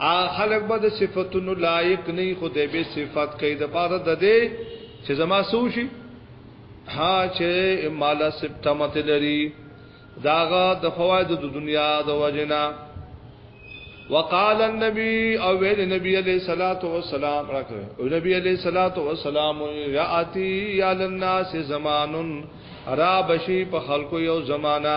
هغه خلق به د صفاتونو لایق نه خو د به صفات کوي د پاره د دې چې زما سوشي ها چې مالا سپتمت لري داغه د فواید د دنیا د وجنا وقال النبي او ویل نبی علیہ الصلات والسلام راکه او نبی علیہ الصلات والسلام یاتی یا للناس زمانن را بشی په خلکو یو زمانہ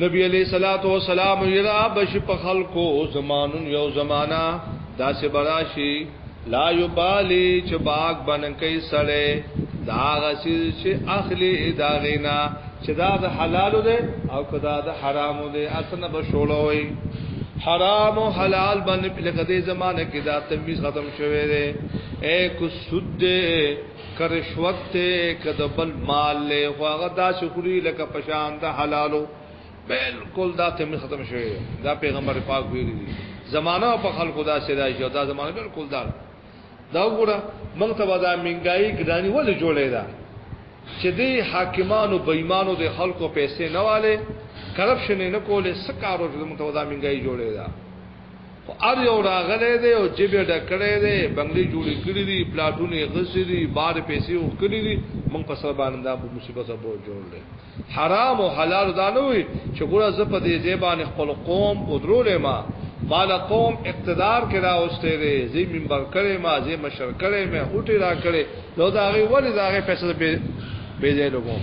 نبی علیہ الصلات والسلام یرا بش په خلقو زمانن یو زمانہ داسې براشي لا یبالی چې باغ بنکې سړې دا غسی چې اخلي دا غینا چې دا د حلال دی او کدا د حرام دی اسنه بشولوي حرام او حلال باندې په لګدې زمانه کې دا تمیز ختم شوه دی اے سود دی که رشوت دی که د بل مال له خو هغه داسې خوري لکه پشان د حلالو بالکل دا تم ختم شوی دا پیغمبر پاک ویلي دي زمانہ په خلکو دا سره شو دا زمانہ بالکل دا دا وګوره موږ ته دا منګای ګرانی ولې جوړې ده چې د حاکمانو بېمانو د خلکو پیسې نه والے کرپشن نه کولې سکارو چې موږ ته دا منګای جوړې ده خو ار یو راغلی دی او جیب یې ډک کړی دی بنګلې جوړې کړې دي پلاټونه یې غسې دي بار پیسې وکړې دي موږ په سر باندې دا مصیبت به جوړ دی حرام او حلال دا نه وي چې ګوره زه په دې ځای باندې خپل قوم ودرولې ما مال قوم اقتدار کې راوستي دي زی منبر کړي ما زی مشر کړي ما اوټي را کړي نو دا غي ولې دا غي فیصله به به ځای لګوم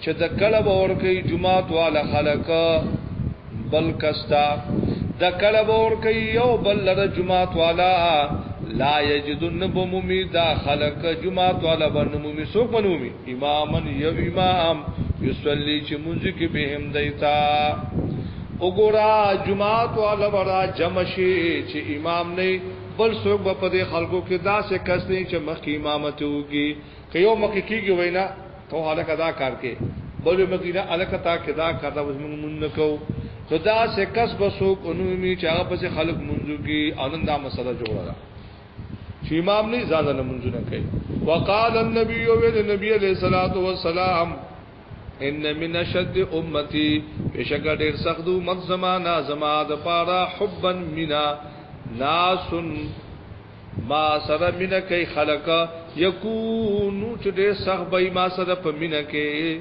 چه ته کله به ورکی جماعت والا خلق بل کستا دا کله به ورکی یو بل لره جماعت والا لا یجدن بمومی دا خلق جماعت والا بنمومی سوک بنمومی امامن یو امام یسولی چه منزی که بهم دیتا اگورا جماعت والا برا جمع شی چه امام نی بل سوک با پده خلقو که دا سه کس نی چه مخی امامتو کی که یو مخ کې کیږي وینا ته هلکه دا کار کې بل مخ کې نه الکه تا کې دا کار دا موږ مونږ نه کو نو دا سه کس بسو کو نو می چې هغه پسې خلق منځو کې انن دا مسله جوړه ده چې امام نه ځان نه منځو نه کوي وقال النبي او النبي عليه الصلاه والسلام ان من شد امتي بشک ډیر سخت امت زمانہ زما د پاره حبا منا ناسن ما سره مینه کوي خلق یکونو چې ډېر سخت به ما سره په مینه کې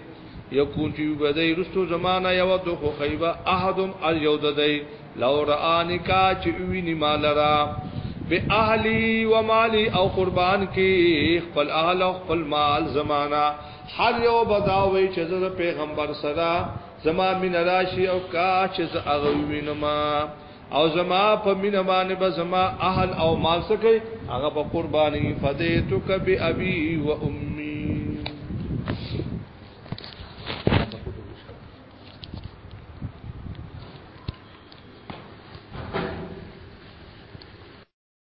یکون چې بدای رستو زمانہ یو د خو خیبه احدم ال یو د دی لو رانی کا چې وی نیما لرا به اهلی و مالی او قربان کې خپل اهل او خپل مال زمانہ هر یو بداوي چې د پیغمبر سره زما مين راشي او کا چې زه اغوي نما او زما په مینه باندې به زما اهل او مال سکه هغه په قرباني فدیتک بابي و امي